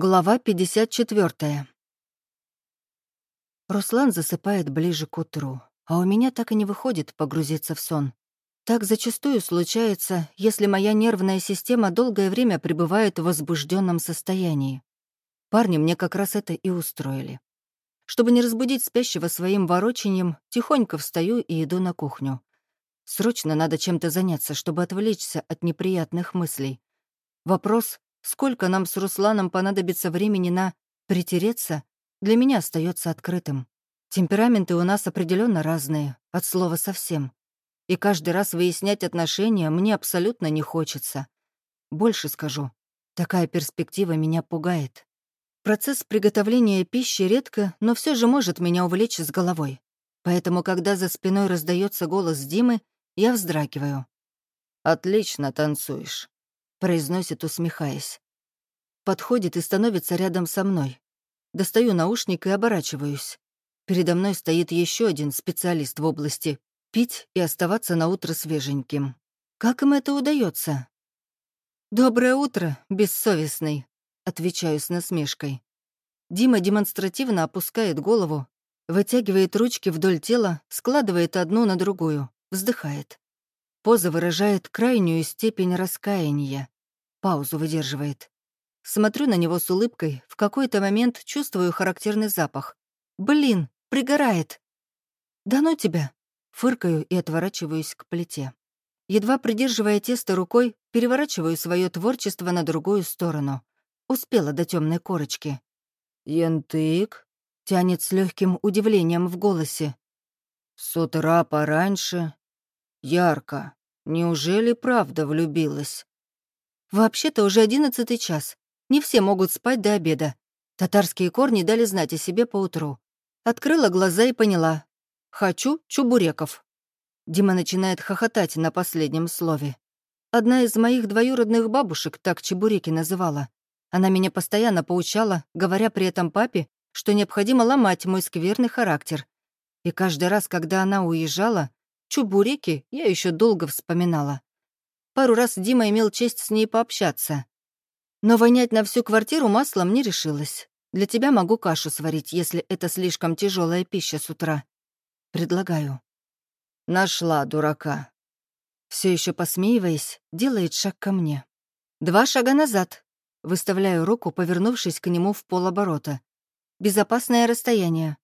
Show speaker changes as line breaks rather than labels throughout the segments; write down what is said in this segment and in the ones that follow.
Глава 54. Руслан засыпает ближе к утру, а у меня так и не выходит погрузиться в сон. Так зачастую случается, если моя нервная система долгое время пребывает в возбужденном состоянии. Парни мне как раз это и устроили. Чтобы не разбудить спящего своим ворочением, тихонько встаю и иду на кухню. Срочно надо чем-то заняться, чтобы отвлечься от неприятных мыслей. Вопрос, Сколько нам с Русланом понадобится времени на «притереться», для меня остается открытым. Темпераменты у нас определенно разные, от слова совсем. И каждый раз выяснять отношения мне абсолютно не хочется. Больше скажу, такая перспектива меня пугает. Процесс приготовления пищи редко, но все же может меня увлечь с головой. Поэтому, когда за спиной раздается голос Димы, я вздрагиваю. «Отлично танцуешь», произносит, усмехаясь. Подходит и становится рядом со мной. Достаю наушник и оборачиваюсь. Передо мной стоит еще один специалист в области пить и оставаться на утро свеженьким. Как им это удается? «Доброе утро, бессовестный», — отвечаю с насмешкой. Дима демонстративно опускает голову, вытягивает ручки вдоль тела, складывает одну на другую, вздыхает. Поза выражает крайнюю степень раскаяния. Паузу выдерживает. Смотрю на него с улыбкой, в какой-то момент чувствую характерный запах. «Блин, пригорает!» «Да ну тебя!» Фыркаю и отворачиваюсь к плите. Едва придерживая тесто рукой, переворачиваю свое творчество на другую сторону. Успела до темной корочки. «Янтык?» — тянет с легким удивлением в голосе. «С утра пораньше. Ярко. Неужели правда влюбилась?» «Вообще-то уже одиннадцатый час. Не все могут спать до обеда. Татарские корни дали знать о себе поутру. Открыла глаза и поняла. Хочу чубуреков». Дима начинает хохотать на последнем слове. Одна из моих двоюродных бабушек так чебуреки называла. Она меня постоянно поучала, говоря при этом папе, что необходимо ломать мой скверный характер. И каждый раз, когда она уезжала, Чубуреки я еще долго вспоминала. Пару раз Дима имел честь с ней пообщаться. Но вонять на всю квартиру маслом не решилась. Для тебя могу кашу сварить, если это слишком тяжелая пища с утра. Предлагаю. Нашла дурака. Все еще посмеиваясь, делает шаг ко мне. Два шага назад. Выставляю руку, повернувшись к нему в полоборота. Безопасное расстояние.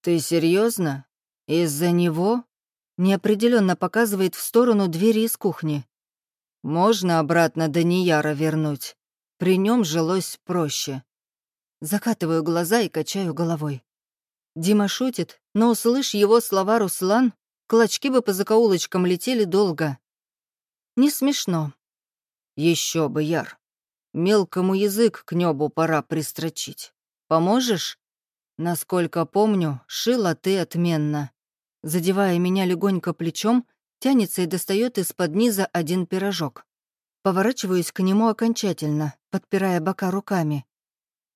Ты серьезно? Из-за него? неопределенно показывает в сторону двери из кухни. «Можно обратно Данияра вернуть. При нем жилось проще». Закатываю глаза и качаю головой. Дима шутит, но, услышь его слова Руслан, клочки бы по закоулочкам летели долго. Не смешно. Еще бы, Яр. Мелкому язык к небу пора пристрочить. Поможешь? Насколько помню, шила ты отменно задевая меня легонько плечом, тянется и достает из-под низа один пирожок. Поворачиваюсь к нему окончательно, подпирая бока руками.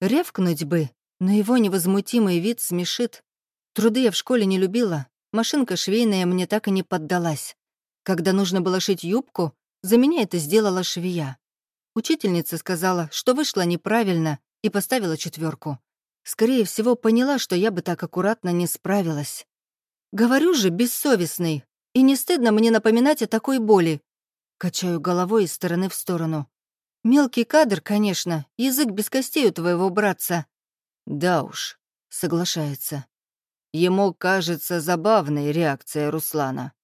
Ревкнуть бы, но его невозмутимый вид смешит. Труды я в школе не любила, машинка швейная мне так и не поддалась. Когда нужно было шить юбку, за меня это сделала швея. Учительница сказала, что вышло неправильно, и поставила четверку. Скорее всего, поняла, что я бы так аккуратно не справилась. Говорю же, бессовестный. И не стыдно мне напоминать о такой боли. Качаю головой из стороны в сторону. Мелкий кадр, конечно, язык без костей у твоего братца. Да уж, соглашается. Ему кажется забавной реакция Руслана.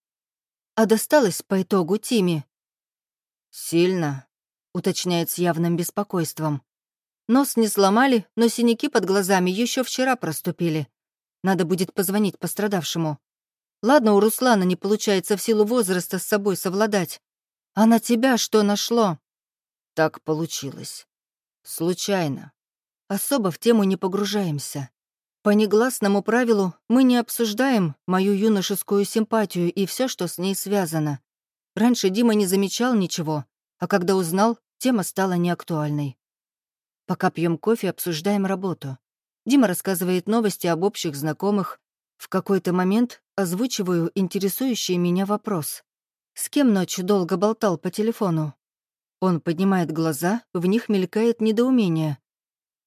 А досталось по итогу Тиме. Сильно, уточняет с явным беспокойством. Нос не сломали, но синяки под глазами еще вчера проступили. Надо будет позвонить пострадавшему. Ладно, у Руслана не получается в силу возраста с собой совладать. А на тебя что нашло? Так получилось. Случайно. Особо в тему не погружаемся. По негласному правилу мы не обсуждаем мою юношескую симпатию и все, что с ней связано. Раньше Дима не замечал ничего, а когда узнал, тема стала неактуальной. Пока пьем кофе, обсуждаем работу. Дима рассказывает новости об общих знакомых. В какой-то момент озвучиваю интересующий меня вопрос. С кем ночью долго болтал по телефону? Он поднимает глаза, в них мелькает недоумение.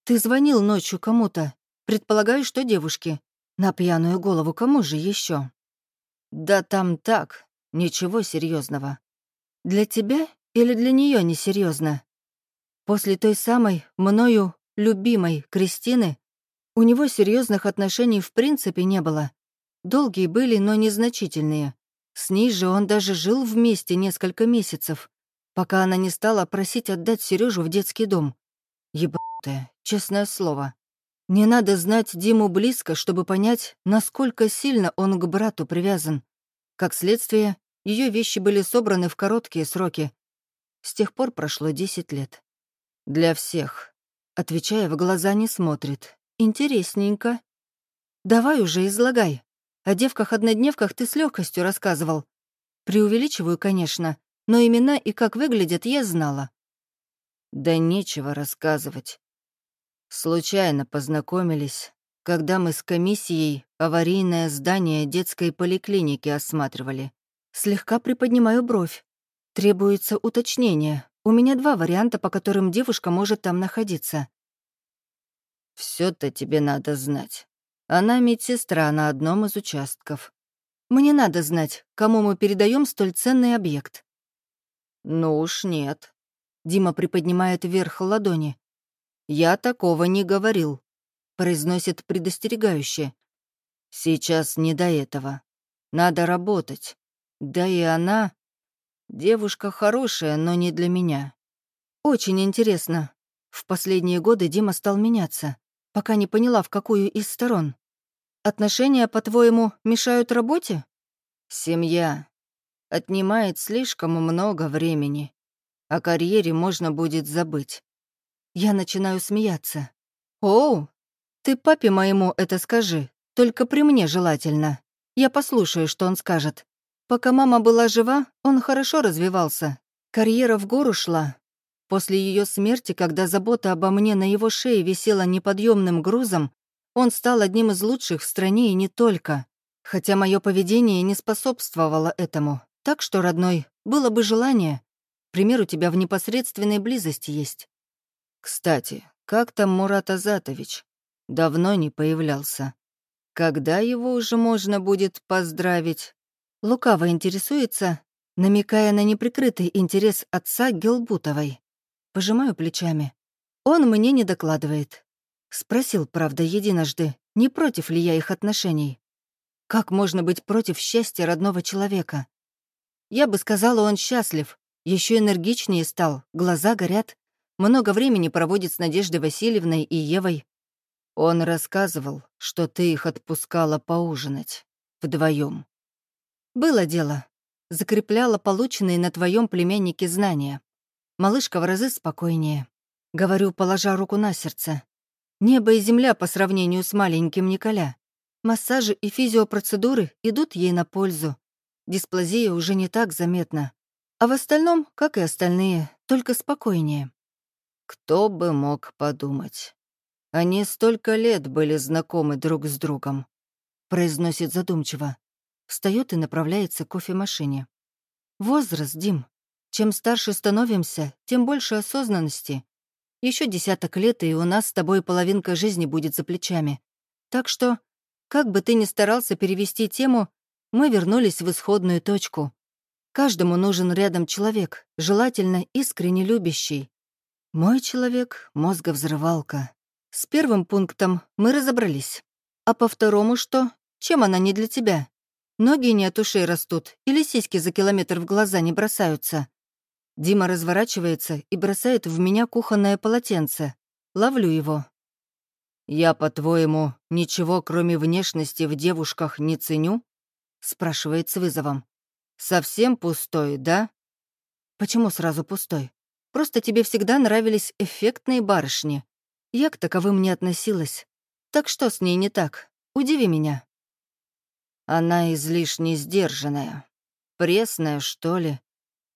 Ты звонил ночью кому-то. Предполагаю, что девушке. На пьяную голову кому же еще? Да там так, ничего серьезного. Для тебя или для нее несерьезно? После той самой, мною любимой Кристины, у него серьезных отношений в принципе не было. Долгие были, но незначительные. С ней же он даже жил вместе несколько месяцев, пока она не стала просить отдать Сережу в детский дом. Ебанутая, честное слово. Не надо знать Диму близко, чтобы понять, насколько сильно он к брату привязан. Как следствие, ее вещи были собраны в короткие сроки. С тех пор прошло 10 лет. Для всех. Отвечая, в глаза не смотрит. Интересненько. Давай уже излагай. О девках-однодневках ты с легкостью рассказывал. Преувеличиваю, конечно, но имена и как выглядят я знала. Да нечего рассказывать. Случайно познакомились, когда мы с комиссией аварийное здание детской поликлиники осматривали. Слегка приподнимаю бровь. Требуется уточнение. У меня два варианта, по которым девушка может там находиться. Все то тебе надо знать. Она медсестра на одном из участков. Мне надо знать, кому мы передаем столь ценный объект. Ну уж нет. Дима приподнимает вверх ладони. Я такого не говорил. Произносит предостерегающе. Сейчас не до этого. Надо работать. Да и она... Девушка хорошая, но не для меня. Очень интересно. В последние годы Дима стал меняться, пока не поняла, в какую из сторон. Отношения, по-твоему, мешают работе? Семья. Отнимает слишком много времени. О карьере можно будет забыть. Я начинаю смеяться. «Оу, ты папе моему это скажи, только при мне желательно. Я послушаю, что он скажет. Пока мама была жива, он хорошо развивался. Карьера в гору шла. После ее смерти, когда забота обо мне на его шее висела неподъемным грузом, он стал одним из лучших в стране и не только. Хотя мое поведение не способствовало этому. Так что, родной, было бы желание. Пример у тебя в непосредственной близости есть. Кстати, как там Мурат Азатович? Давно не появлялся. Когда его уже можно будет поздравить? Лукаво интересуется, намекая на неприкрытый интерес отца Гелбутовой. Пожимаю плечами. Он мне не докладывает. Спросил, правда, единожды, не против ли я их отношений. Как можно быть против счастья родного человека? Я бы сказала, он счастлив, еще энергичнее стал, глаза горят, много времени проводит с Надеждой Васильевной и Евой. Он рассказывал, что ты их отпускала поужинать. Вдвоем. Было дело. Закрепляла полученные на твоем племяннике знания. Малышка в разы спокойнее. Говорю, положа руку на сердце. Небо и земля по сравнению с маленьким Николя. Массажи и физиопроцедуры идут ей на пользу. Дисплазия уже не так заметна. А в остальном, как и остальные, только спокойнее. Кто бы мог подумать. Они столько лет были знакомы друг с другом. Произносит задумчиво. Встает и направляется к кофемашине. Возраст, Дим. Чем старше становимся, тем больше осознанности. Еще десяток лет, и у нас с тобой половинка жизни будет за плечами. Так что, как бы ты ни старался перевести тему, мы вернулись в исходную точку. Каждому нужен рядом человек, желательно искренне любящий. Мой человек — мозговзрывалка. С первым пунктом мы разобрались. А по второму что? Чем она не для тебя? Ноги не от ушей растут, или сиськи за километр в глаза не бросаются. Дима разворачивается и бросает в меня кухонное полотенце. Ловлю его. «Я, по-твоему, ничего, кроме внешности, в девушках не ценю?» спрашивает с вызовом. «Совсем пустой, да?» «Почему сразу пустой? Просто тебе всегда нравились эффектные барышни. Я к таковым не относилась. Так что с ней не так? Удиви меня». Она излишне сдержанная. Пресная, что ли.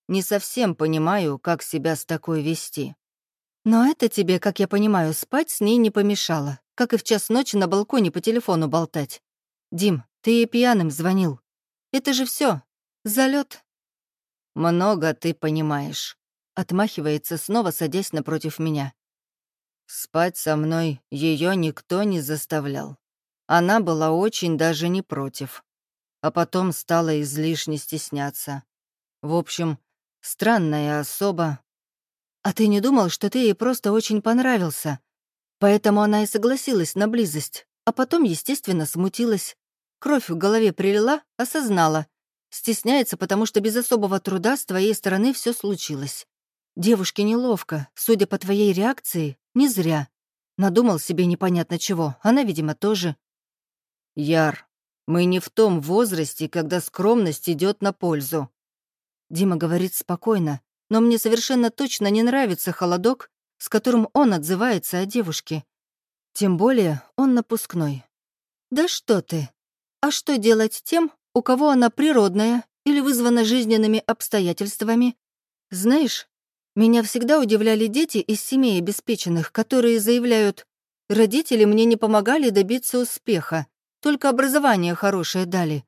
Не совсем понимаю, как себя с такой вести. Но это тебе, как я понимаю, спать с ней не помешало, как и в час ночи на балконе по телефону болтать. Дим, ты ей пьяным звонил. Это же все. Залет. Много ты понимаешь. Отмахивается, снова садясь напротив меня. Спать со мной ее никто не заставлял. Она была очень даже не против. А потом стала излишне стесняться. В общем, странная особа. А ты не думал, что ты ей просто очень понравился? Поэтому она и согласилась на близость, а потом, естественно, смутилась. Кровь в голове прилила, осознала. Стесняется, потому что без особого труда с твоей стороны все случилось. Девушке неловко, судя по твоей реакции, не зря. Надумал себе непонятно чего, она, видимо, тоже. Яр, мы не в том возрасте, когда скромность идет на пользу. Дима говорит спокойно, но мне совершенно точно не нравится холодок, с которым он отзывается о девушке. Тем более он напускной. «Да что ты! А что делать тем, у кого она природная или вызвана жизненными обстоятельствами? Знаешь, меня всегда удивляли дети из семей обеспеченных, которые заявляют, «Родители мне не помогали добиться успеха, только образование хорошее дали».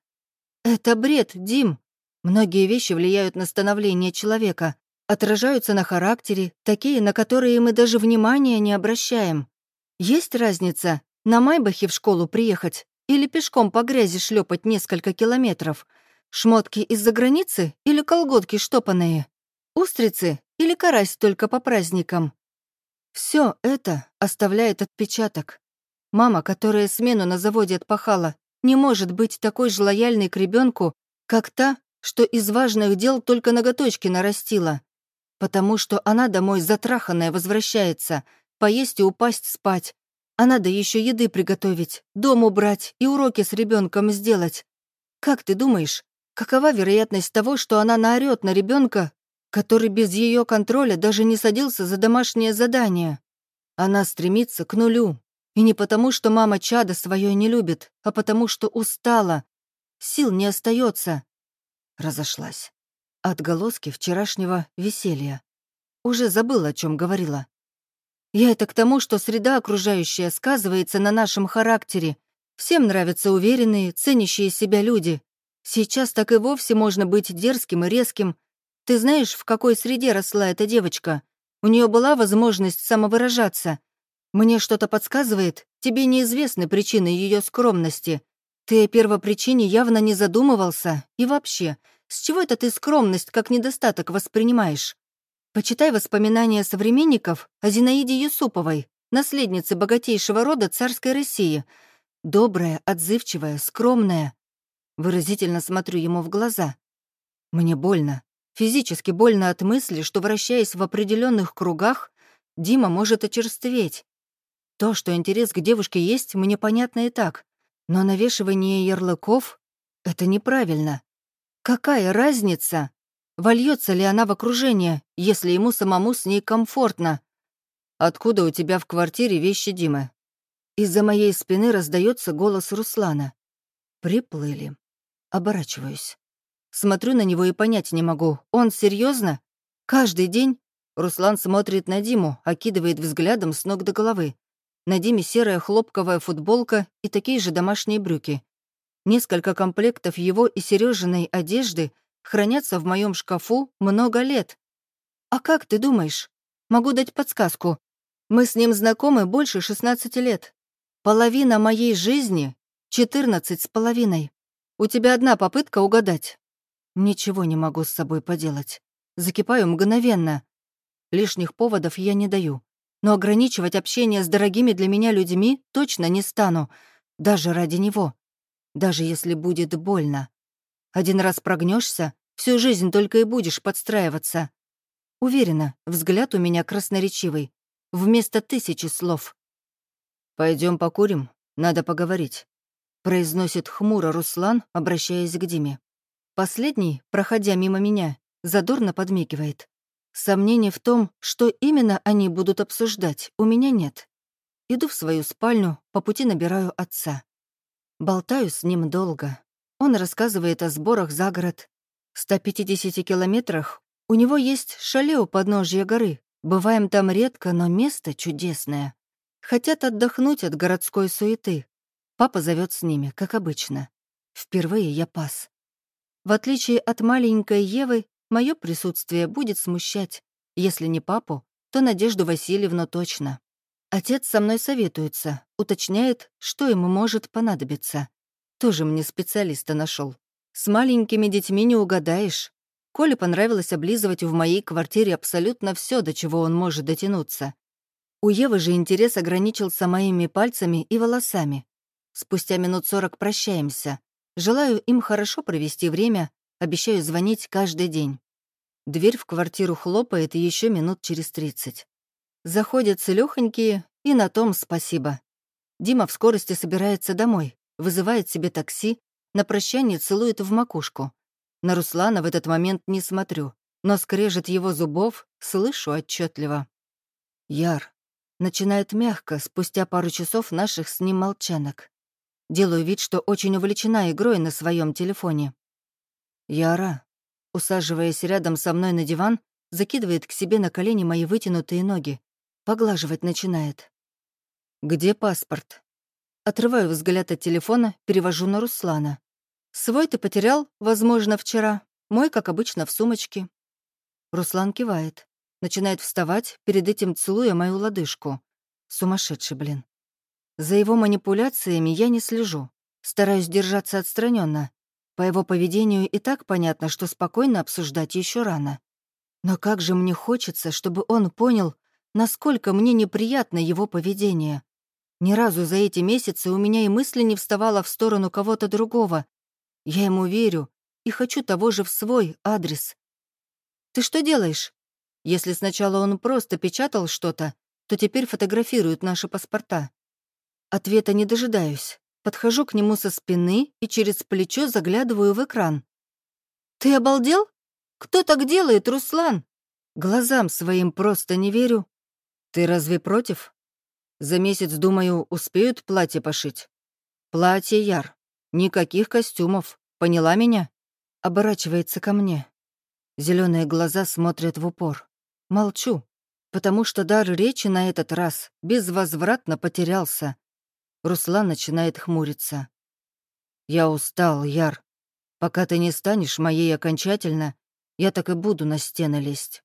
Это бред, Дим. Многие вещи влияют на становление человека, отражаются на характере, такие, на которые мы даже внимания не обращаем. Есть разница, на Майбахе в школу приехать или пешком по грязи шлепать несколько километров, шмотки из-за границы или колготки штопанные, устрицы или карась только по праздникам. Все это оставляет отпечаток. Мама, которая смену на заводе отпахала, не может быть такой же лояльной к ребенку, как та, что из важных дел только ноготочки нарастила потому что она домой затраханная возвращается, поесть и упасть спать. А надо еще еды приготовить, дом убрать и уроки с ребенком сделать. Как ты думаешь, какова вероятность того, что она наорет на ребенка, который без ее контроля даже не садился за домашнее задание? Она стремится к нулю. И не потому, что мама чада свое не любит, а потому, что устала. Сил не остается. Разошлась. Отголоски вчерашнего веселья. Уже забыла, о чем говорила. Я это к тому, что среда окружающая сказывается на нашем характере. Всем нравятся уверенные, ценящие себя люди. Сейчас так и вовсе можно быть дерзким и резким. Ты знаешь, в какой среде росла эта девочка? У нее была возможность самовыражаться. Мне что-то подсказывает, тебе неизвестны причины ее скромности. Ты о первопричине явно не задумывался. И вообще, с чего это ты скромность как недостаток воспринимаешь? Почитай воспоминания современников о Зинаиде Юсуповой, наследнице богатейшего рода царской России. Добрая, отзывчивая, скромная. Выразительно смотрю ему в глаза. Мне больно. Физически больно от мысли, что, вращаясь в определенных кругах, Дима может очерстветь. То, что интерес к девушке есть, мне понятно и так. Но навешивание ярлыков — это неправильно. Какая разница, вольется ли она в окружение, если ему самому с ней комфортно? Откуда у тебя в квартире вещи Димы? Из-за моей спины раздается голос Руслана. Приплыли. Оборачиваюсь. Смотрю на него и понять не могу. Он серьезно? Каждый день? Руслан смотрит на Диму, окидывает взглядом с ног до головы. На Диме серая хлопковая футболка и такие же домашние брюки. Несколько комплектов его и Сережиной одежды хранятся в моем шкафу много лет. А как ты думаешь? Могу дать подсказку. Мы с ним знакомы больше 16 лет. Половина моей жизни — 14 с половиной. У тебя одна попытка угадать. Ничего не могу с собой поделать. Закипаю мгновенно. Лишних поводов я не даю. Но ограничивать общение с дорогими для меня людьми точно не стану, даже ради него даже если будет больно. Один раз прогнешься, всю жизнь только и будешь подстраиваться. Уверена, взгляд у меня красноречивый, вместо тысячи слов. Пойдем покурим, надо поговорить», — произносит хмуро Руслан, обращаясь к Диме. Последний, проходя мимо меня, задорно подмигивает. Сомнений в том, что именно они будут обсуждать, у меня нет. Иду в свою спальню, по пути набираю отца. Болтаю с ним долго. Он рассказывает о сборах за город. В 150 километрах у него есть шале у подножья горы. Бываем там редко, но место чудесное. Хотят отдохнуть от городской суеты. Папа зовет с ними, как обычно. Впервые я пас. В отличие от маленькой Евы, мое присутствие будет смущать. Если не папу, то Надежду Васильевну точно. Отец со мной советуется, уточняет, что ему может понадобиться. Тоже мне специалиста нашел. С маленькими детьми не угадаешь. Коле понравилось облизывать в моей квартире абсолютно все, до чего он может дотянуться. У Евы же интерес ограничился моими пальцами и волосами. Спустя минут сорок прощаемся. Желаю им хорошо провести время, обещаю звонить каждый день. Дверь в квартиру хлопает еще минут через тридцать. Заходят целёхонькие, и на том спасибо. Дима в скорости собирается домой, вызывает себе такси, на прощание целует в макушку. На Руслана в этот момент не смотрю, но скрежет его зубов слышу отчетливо. Яр, Начинает мягко, спустя пару часов наших с ним молчанок. Делаю вид, что очень увлечена игрой на своем телефоне. Яра, усаживаясь рядом со мной на диван, закидывает к себе на колени мои вытянутые ноги. Поглаживать начинает. «Где паспорт?» Отрываю взгляд от телефона, перевожу на Руслана. «Свой ты потерял, возможно, вчера. Мой, как обычно, в сумочке». Руслан кивает. Начинает вставать, перед этим целуя мою лодыжку. Сумасшедший, блин. За его манипуляциями я не слежу. Стараюсь держаться отстраненно. По его поведению и так понятно, что спокойно обсуждать еще рано. Но как же мне хочется, чтобы он понял, насколько мне неприятно его поведение. Ни разу за эти месяцы у меня и мысли не вставала в сторону кого-то другого. Я ему верю и хочу того же в свой адрес. «Ты что делаешь?» Если сначала он просто печатал что-то, то теперь фотографирует наши паспорта. Ответа не дожидаюсь. Подхожу к нему со спины и через плечо заглядываю в экран. «Ты обалдел? Кто так делает, Руслан?» Глазам своим просто не верю. «Ты разве против? За месяц, думаю, успеют платье пошить?» «Платье, Яр. Никаких костюмов. Поняла меня?» Оборачивается ко мне. Зеленые глаза смотрят в упор. Молчу, потому что дар речи на этот раз безвозвратно потерялся. Руслан начинает хмуриться. «Я устал, Яр. Пока ты не станешь моей окончательно, я так и буду на стены лезть.